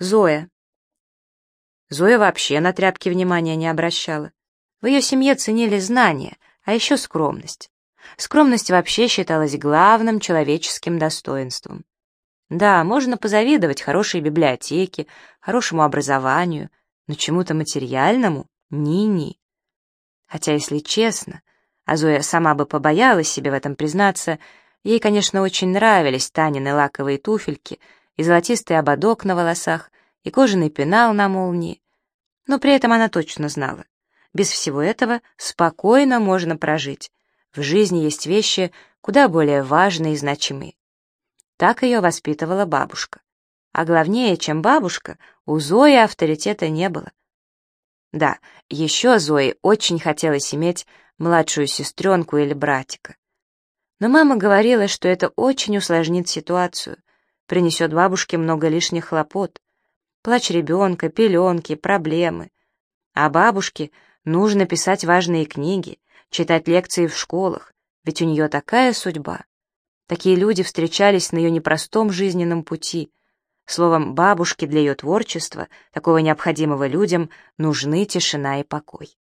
Зоя. Зоя вообще на тряпки внимания не обращала. В ее семье ценили знания, а еще скромность. Скромность вообще считалась главным человеческим достоинством. Да, можно позавидовать хорошей библиотеке, хорошему образованию, но чему-то материальному — ни-ни. Хотя, если честно, а Зоя сама бы побоялась себе в этом признаться, ей, конечно, очень нравились Танины лаковые туфельки и золотистый ободок на волосах, и кожаный пенал на молнии. Но при этом она точно знала. Без всего этого спокойно можно прожить. В жизни есть вещи куда более важные и значимые. Так ее воспитывала бабушка. А главнее, чем бабушка, у Зои авторитета не было. Да, еще Зои очень хотелось иметь младшую сестренку или братика. Но мама говорила, что это очень усложнит ситуацию, принесет бабушке много лишних хлопот. Плач ребенка, пеленки, проблемы. А бабушке нужно писать важные книги, читать лекции в школах, ведь у нее такая судьба. Такие люди встречались на ее непростом жизненном пути. Словом, бабушке для ее творчества, такого необходимого людям, нужны тишина и покой.